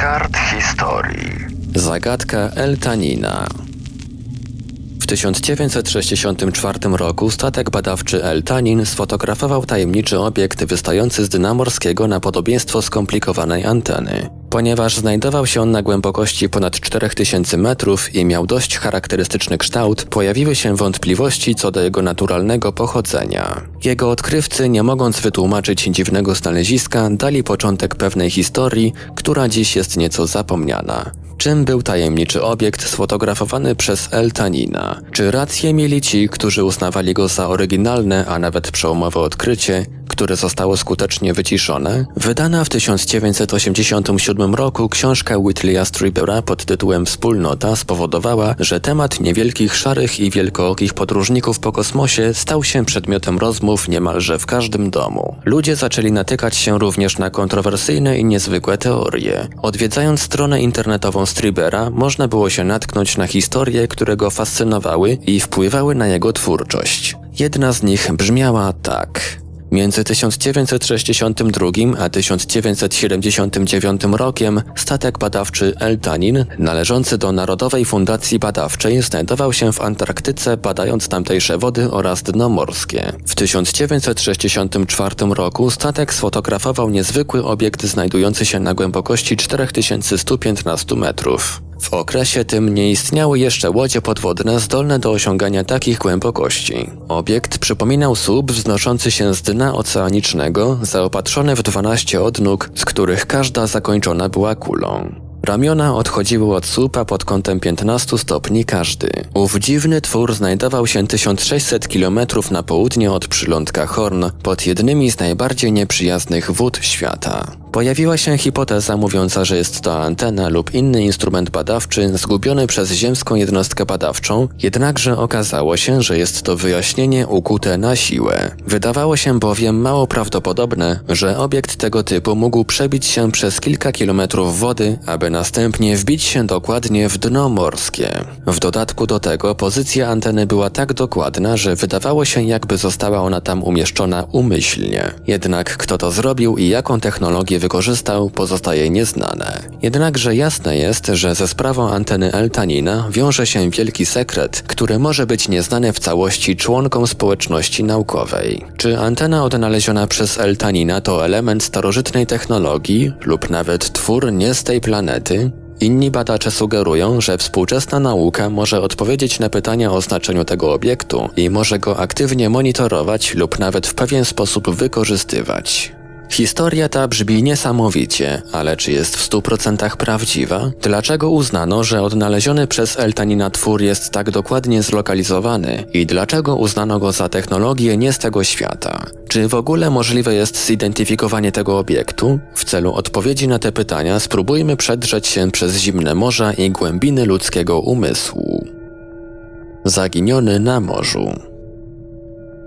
kart historii. Zagadka El Tanina. W 1964 roku statek badawczy El Tanin sfotografował tajemniczy obiekt wystający z dna morskiego na podobieństwo skomplikowanej anteny. Ponieważ znajdował się on na głębokości ponad 4000 metrów i miał dość charakterystyczny kształt, pojawiły się wątpliwości co do jego naturalnego pochodzenia. Jego odkrywcy, nie mogąc wytłumaczyć dziwnego znaleziska, dali początek pewnej historii, która dziś jest nieco zapomniana. Czym był tajemniczy obiekt sfotografowany przez El Tanina? Czy rację mieli ci, którzy uznawali go za oryginalne, a nawet przełomowe odkrycie, które zostało skutecznie wyciszone? Wydana w 1987 roku książka Whitleya Stribera pod tytułem Wspólnota spowodowała, że temat niewielkich szarych i wielkookich podróżników po kosmosie stał się przedmiotem rozmów niemalże w każdym domu. Ludzie zaczęli natykać się również na kontrowersyjne i niezwykłe teorie. Odwiedzając stronę internetową Stribera, można było się natknąć na historie, które go fascynowały i wpływały na jego twórczość. Jedna z nich brzmiała tak. Między 1962 a 1979 rokiem statek badawczy El Tanin, należący do Narodowej Fundacji Badawczej, znajdował się w Antarktyce, badając tamtejsze wody oraz dno morskie. W 1964 roku statek sfotografował niezwykły obiekt znajdujący się na głębokości 4115 metrów. W okresie tym nie istniały jeszcze łodzie podwodne zdolne do osiągania takich głębokości. Obiekt przypominał słup wznoszący się z dna oceanicznego, zaopatrzony w 12 odnóg, z których każda zakończona była kulą. Ramiona odchodziły od słupa pod kątem 15 stopni każdy. Ów dziwny twór znajdował się 1600 km na południe od przylądka Horn, pod jednymi z najbardziej nieprzyjaznych wód świata. Pojawiła się hipoteza mówiąca, że jest to antena lub inny instrument badawczy zgubiony przez ziemską jednostkę badawczą, jednakże okazało się, że jest to wyjaśnienie ukute na siłę. Wydawało się bowiem mało prawdopodobne, że obiekt tego typu mógł przebić się przez kilka kilometrów wody, aby następnie wbić się dokładnie w dno morskie. W dodatku do tego pozycja anteny była tak dokładna, że wydawało się jakby została ona tam umieszczona umyślnie. Jednak kto to zrobił i jaką technologię wykorzystał, pozostaje nieznane. Jednakże jasne jest, że ze sprawą anteny Eltanina wiąże się wielki sekret, który może być nieznany w całości członkom społeczności naukowej. Czy antena odnaleziona przez Eltanina to element starożytnej technologii lub nawet twór nie z tej planety? Inni badacze sugerują, że współczesna nauka może odpowiedzieć na pytania o znaczeniu tego obiektu i może go aktywnie monitorować lub nawet w pewien sposób wykorzystywać. Historia ta brzmi niesamowicie, ale czy jest w 100% prawdziwa? Dlaczego uznano, że odnaleziony przez Eltanina twór jest tak dokładnie zlokalizowany i dlaczego uznano go za technologię nie z tego świata? Czy w ogóle możliwe jest zidentyfikowanie tego obiektu? W celu odpowiedzi na te pytania spróbujmy przedrzeć się przez zimne morza i głębiny ludzkiego umysłu. Zaginiony na morzu.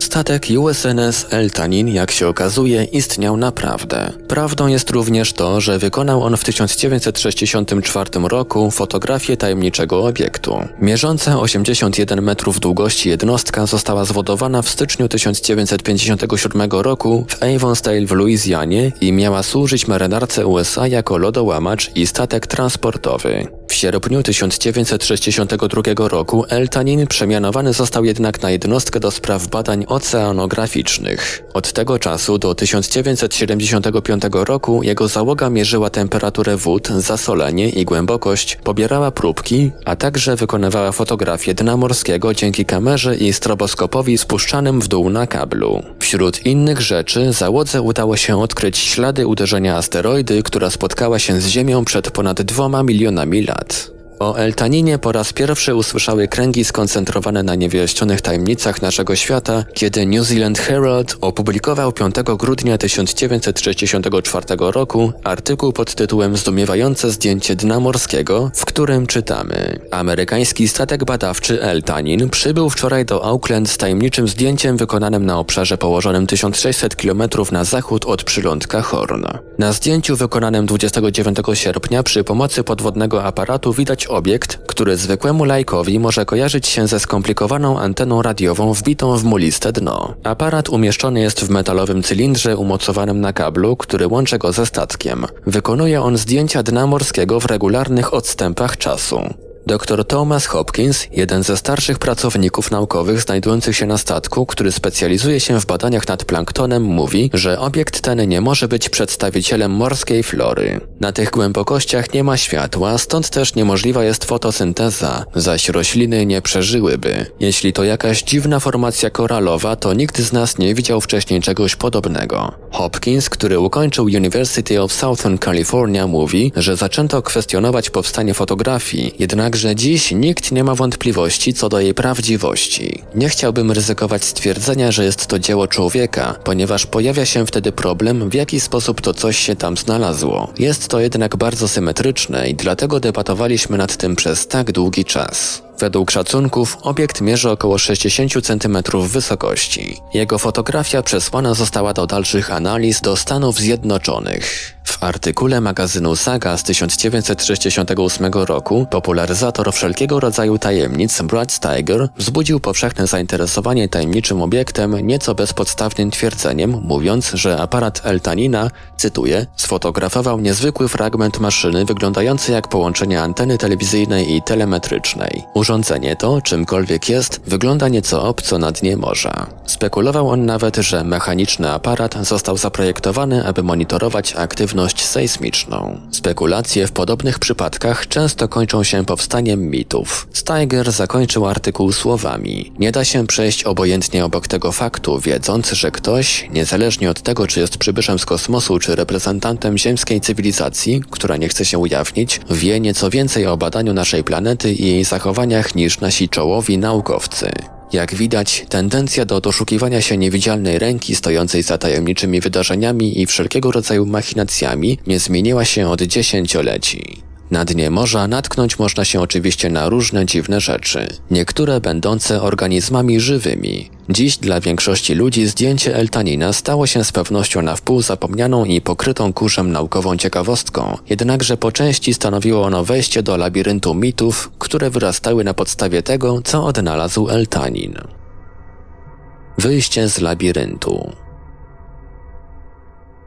Statek USNS El Tanin, jak się okazuje, istniał naprawdę. Prawdą jest również to, że wykonał on w 1964 roku fotografię tajemniczego obiektu. Mierząca 81 metrów długości jednostka została zwodowana w styczniu 1957 roku w Avonsdale w Luizjanie i miała służyć marynarce USA jako lodołamacz i statek transportowy. W sierpniu 1962 roku El Tanin przemianowany został jednak na jednostkę do spraw badań oceanograficznych. Od tego czasu do 1975 roku jego załoga mierzyła temperaturę wód, zasolenie i głębokość, pobierała próbki, a także wykonywała fotografie dna morskiego dzięki kamerze i stroboskopowi spuszczanym w dół na kablu. Wśród innych rzeczy załodze udało się odkryć ślady uderzenia asteroidy, która spotkała się z Ziemią przed ponad dwoma milionami lat. that O Eltaninie po raz pierwszy usłyszały kręgi skoncentrowane na niewyjaśnionych tajemnicach naszego świata, kiedy New Zealand Herald opublikował 5 grudnia 1964 roku artykuł pod tytułem Zdumiewające zdjęcie dna morskiego, w którym czytamy Amerykański statek badawczy Eltanin przybył wczoraj do Auckland z tajemniczym zdjęciem wykonanym na obszarze położonym 1600 km na zachód od przylądka Horn. Na zdjęciu wykonanym 29 sierpnia przy pomocy podwodnego aparatu widać obiekt, który zwykłemu lajkowi może kojarzyć się ze skomplikowaną anteną radiową wbitą w muliste dno. Aparat umieszczony jest w metalowym cylindrze umocowanym na kablu, który łączy go ze statkiem. Wykonuje on zdjęcia dna morskiego w regularnych odstępach czasu. Dr Thomas Hopkins, jeden ze starszych pracowników naukowych znajdujących się na statku, który specjalizuje się w badaniach nad planktonem, mówi, że obiekt ten nie może być przedstawicielem morskiej flory. Na tych głębokościach nie ma światła, stąd też niemożliwa jest fotosynteza, zaś rośliny nie przeżyłyby. Jeśli to jakaś dziwna formacja koralowa, to nikt z nas nie widział wcześniej czegoś podobnego. Hopkins, który ukończył University of Southern California, mówi, że zaczęto kwestionować powstanie fotografii, jednak Jednakże dziś nikt nie ma wątpliwości co do jej prawdziwości. Nie chciałbym ryzykować stwierdzenia, że jest to dzieło człowieka, ponieważ pojawia się wtedy problem, w jaki sposób to coś się tam znalazło. Jest to jednak bardzo symetryczne i dlatego debatowaliśmy nad tym przez tak długi czas. Według szacunków obiekt mierzy około 60 cm wysokości. Jego fotografia przesłana została do dalszych analiz do Stanów Zjednoczonych. W artykule magazynu Saga z 1968 roku popularyzator wszelkiego rodzaju tajemnic Brad Steiger wzbudził powszechne zainteresowanie tajemniczym obiektem nieco bezpodstawnym twierdzeniem, mówiąc, że aparat Eltanina, cytuję, sfotografował niezwykły fragment maszyny wyglądający jak połączenie anteny telewizyjnej i telemetrycznej. Urządzenie to, czymkolwiek jest, wygląda nieco obco na dnie morza. Spekulował on nawet, że mechaniczny aparat został zaprojektowany, aby monitorować aktywność sejsmiczną. Spekulacje w podobnych przypadkach często kończą się powstaniem mitów. Steiger zakończył artykuł słowami: Nie da się przejść obojętnie obok tego faktu, wiedząc, że ktoś, niezależnie od tego, czy jest przybyszem z kosmosu, czy reprezentantem ziemskiej cywilizacji, która nie chce się ujawnić, wie nieco więcej o badaniu naszej planety i jej zachowaniach niż nasi czołowi naukowcy. Jak widać, tendencja do doszukiwania się niewidzialnej ręki stojącej za tajemniczymi wydarzeniami i wszelkiego rodzaju machinacjami nie zmieniła się od dziesięcioleci. Na dnie morza natknąć można się oczywiście na różne dziwne rzeczy, niektóre będące organizmami żywymi. Dziś dla większości ludzi zdjęcie Eltanina stało się z pewnością na wpół zapomnianą i pokrytą kurzem naukową ciekawostką, jednakże po części stanowiło ono wejście do labiryntu mitów, które wyrastały na podstawie tego, co odnalazł Eltanin. Wyjście z labiryntu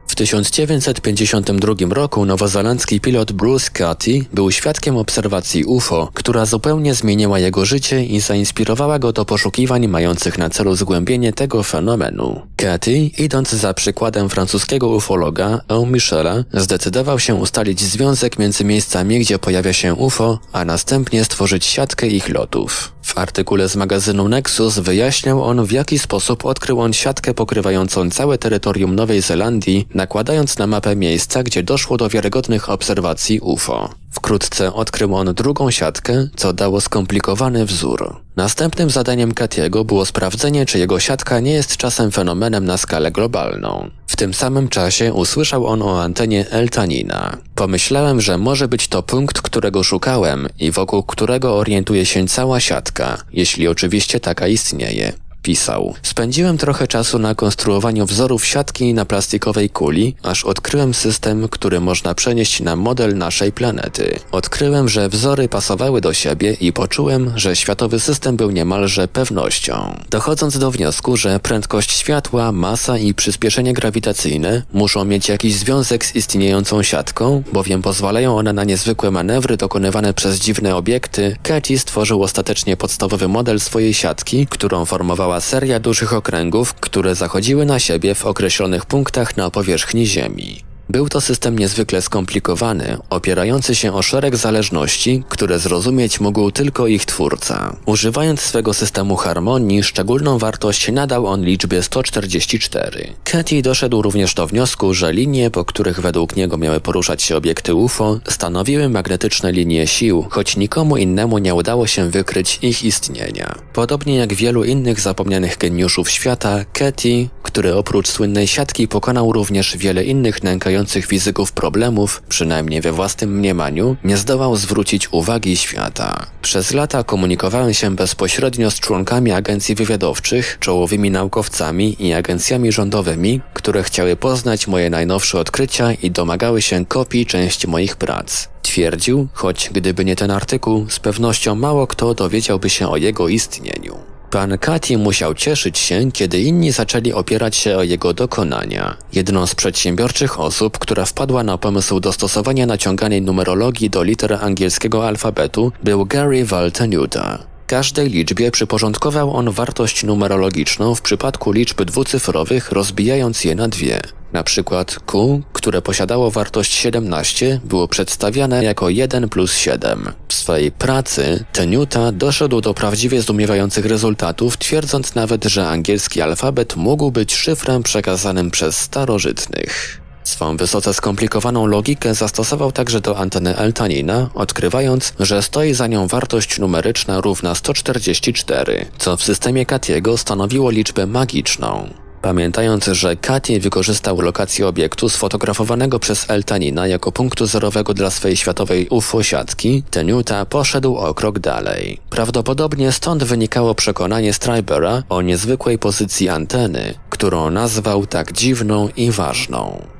w 1952 roku nowozelandzki pilot Bruce Cathy był świadkiem obserwacji UFO, która zupełnie zmieniła jego życie i zainspirowała go do poszukiwań mających na celu zgłębienie tego fenomenu. Cathy, idąc za przykładem francuskiego ufologa Eau Michela, zdecydował się ustalić związek między miejscami, gdzie pojawia się UFO, a następnie stworzyć siatkę ich lotów. W artykule z magazynu Nexus wyjaśniał on, w jaki sposób odkrył on siatkę pokrywającą całe terytorium Nowej Zelandii, nakładając na mapę miejsca, gdzie doszło do wiarygodnych obserwacji UFO. Wkrótce odkrył on drugą siatkę, co dało skomplikowany wzór. Następnym zadaniem Katiego było sprawdzenie, czy jego siatka nie jest czasem fenomenem na skalę globalną. W tym samym czasie usłyszał on o antenie Eltanina. Pomyślałem, że może być to punkt, którego szukałem i wokół którego orientuje się cała siatka, jeśli oczywiście taka istnieje pisał. Spędziłem trochę czasu na konstruowaniu wzorów siatki na plastikowej kuli, aż odkryłem system, który można przenieść na model naszej planety. Odkryłem, że wzory pasowały do siebie i poczułem, że światowy system był niemalże pewnością. Dochodząc do wniosku, że prędkość światła, masa i przyspieszenie grawitacyjne muszą mieć jakiś związek z istniejącą siatką, bowiem pozwalają one na niezwykłe manewry dokonywane przez dziwne obiekty, Katy stworzył ostatecznie podstawowy model swojej siatki, którą formowała seria dużych okręgów, które zachodziły na siebie w określonych punktach na powierzchni Ziemi. Był to system niezwykle skomplikowany, opierający się o szereg zależności, które zrozumieć mógł tylko ich twórca. Używając swego systemu harmonii, szczególną wartość nadał on liczbie 144. Katy doszedł również do wniosku, że linie, po których według niego miały poruszać się obiekty UFO, stanowiły magnetyczne linie sił, choć nikomu innemu nie udało się wykryć ich istnienia. Podobnie jak wielu innych zapomnianych geniuszów świata, Katy, który oprócz słynnej siatki pokonał również wiele innych nękających szukających fizyków problemów, przynajmniej we własnym mniemaniu, nie zdołał zwrócić uwagi świata. Przez lata komunikowałem się bezpośrednio z członkami agencji wywiadowczych, czołowymi naukowcami i agencjami rządowymi, które chciały poznać moje najnowsze odkrycia i domagały się kopii części moich prac. Twierdził, choć gdyby nie ten artykuł, z pewnością mało kto dowiedziałby się o jego istnieniu. Pan Kati musiał cieszyć się, kiedy inni zaczęli opierać się o jego dokonania. Jedną z przedsiębiorczych osób, która wpadła na pomysł dostosowania naciąganej numerologii do liter angielskiego alfabetu, był Gary Valtenuta. Każdej liczbie przyporządkował on wartość numerologiczną w przypadku liczb dwucyfrowych, rozbijając je na dwie. Na przykład Q, które posiadało wartość 17, było przedstawiane jako 1 plus 7. W swojej pracy Teniuta doszedł do prawdziwie zdumiewających rezultatów, twierdząc nawet, że angielski alfabet mógł być szyfrem przekazanym przez starożytnych. Swą wysoce skomplikowaną logikę zastosował także do anteny Eltanina, odkrywając, że stoi za nią wartość numeryczna równa 144, co w systemie Katiego stanowiło liczbę magiczną. Pamiętając, że Katie wykorzystał lokację obiektu sfotografowanego przez Eltanina jako punktu zerowego dla swojej światowej UFO siatki, Tenuta poszedł o krok dalej. Prawdopodobnie stąd wynikało przekonanie Stribera o niezwykłej pozycji anteny, którą nazwał tak dziwną i ważną.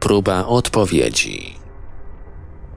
Próba odpowiedzi.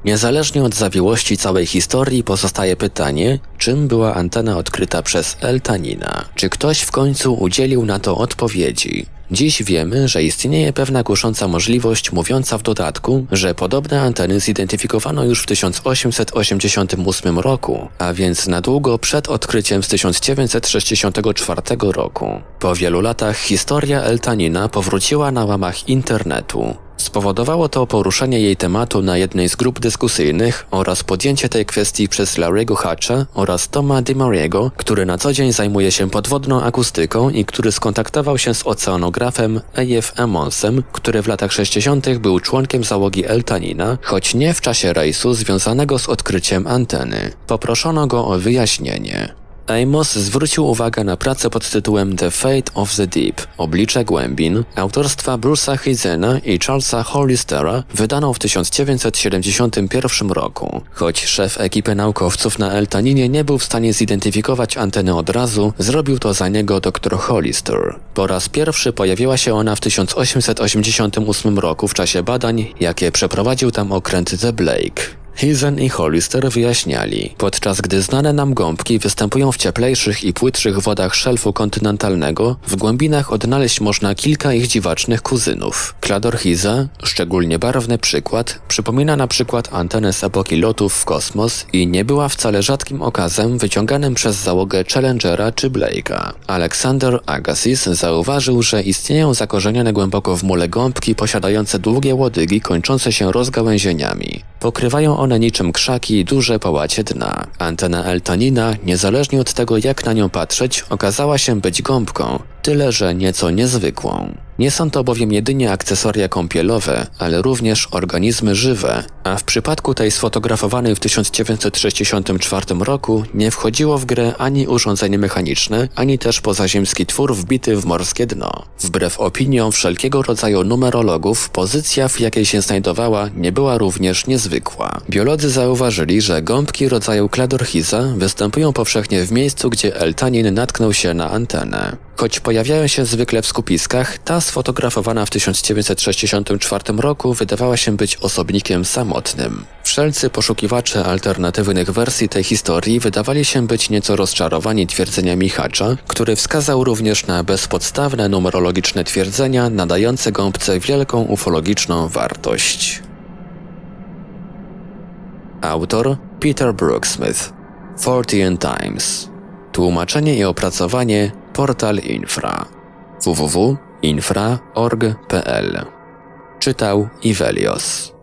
Niezależnie od zawiłości całej historii pozostaje pytanie, czym była antena odkryta przez Eltanina? Czy ktoś w końcu udzielił na to odpowiedzi? Dziś wiemy, że istnieje pewna kusząca możliwość mówiąca w dodatku, że podobne anteny zidentyfikowano już w 1888 roku, a więc na długo przed odkryciem z 1964 roku. Po wielu latach historia Eltanina powróciła na łamach internetu. Spowodowało to poruszenie jej tematu na jednej z grup dyskusyjnych oraz podjęcie tej kwestii przez Larry'ego Hatcha oraz Toma DiMariego, który na co dzień zajmuje się podwodną akustyką i który skontaktował się z oceanografem A.F. Amonsem, który w latach 60. był członkiem załogi Eltanina, choć nie w czasie rejsu związanego z odkryciem anteny. Poproszono go o wyjaśnienie. Amos zwrócił uwagę na pracę pod tytułem The Fate of the Deep – Oblicze Głębin autorstwa Bruce'a Hizena i Charlesa Hollistera, wydaną w 1971 roku. Choć szef ekipy naukowców na Eltaninie nie był w stanie zidentyfikować anteny od razu, zrobił to za niego dr Hollister. Po raz pierwszy pojawiła się ona w 1888 roku w czasie badań, jakie przeprowadził tam okręt The Blake. Hizen i Hollister wyjaśniali, podczas gdy znane nam gąbki występują w cieplejszych i płytszych wodach szelfu kontynentalnego, w głębinach odnaleźć można kilka ich dziwacznych kuzynów. Klador Hiza, szczególnie barwny przykład, przypomina na przykład antenę z epoki lotów w kosmos i nie była wcale rzadkim okazem wyciąganym przez załogę Challengera czy Blake'a. Alexander Agassiz zauważył, że istnieją zakorzenione głęboko w mule gąbki posiadające długie łodygi kończące się rozgałęzieniami. Pokrywają one niczym krzaki duże połacie dna. Antena Eltanina, niezależnie od tego jak na nią patrzeć, okazała się być gąbką, tyle że nieco niezwykłą. Nie są to bowiem jedynie akcesoria kąpielowe, ale również organizmy żywe, a w przypadku tej sfotografowanej w 1964 roku nie wchodziło w grę ani urządzenie mechaniczne, ani też pozaziemski twór wbity w morskie dno. Wbrew opiniom wszelkiego rodzaju numerologów, pozycja w jakiej się znajdowała nie była również niezwykła. Biolodzy zauważyli, że gąbki rodzaju Kladorchiza występują powszechnie w miejscu, gdzie Eltanin natknął się na antenę. Choć pojawiają się zwykle w skupiskach, ta sfotografowana w 1964 roku wydawała się być osobnikiem samotnym. Wszelcy poszukiwacze alternatywnych wersji tej historii wydawali się być nieco rozczarowani twierdzeniami Hacza, który wskazał również na bezpodstawne numerologiczne twierdzenia nadające gąbce wielką ufologiczną wartość. Autor Peter Brooksmith Fortean Times Tłumaczenie i opracowanie Portal Infra. www.infra.org.pl Czytał Ivelios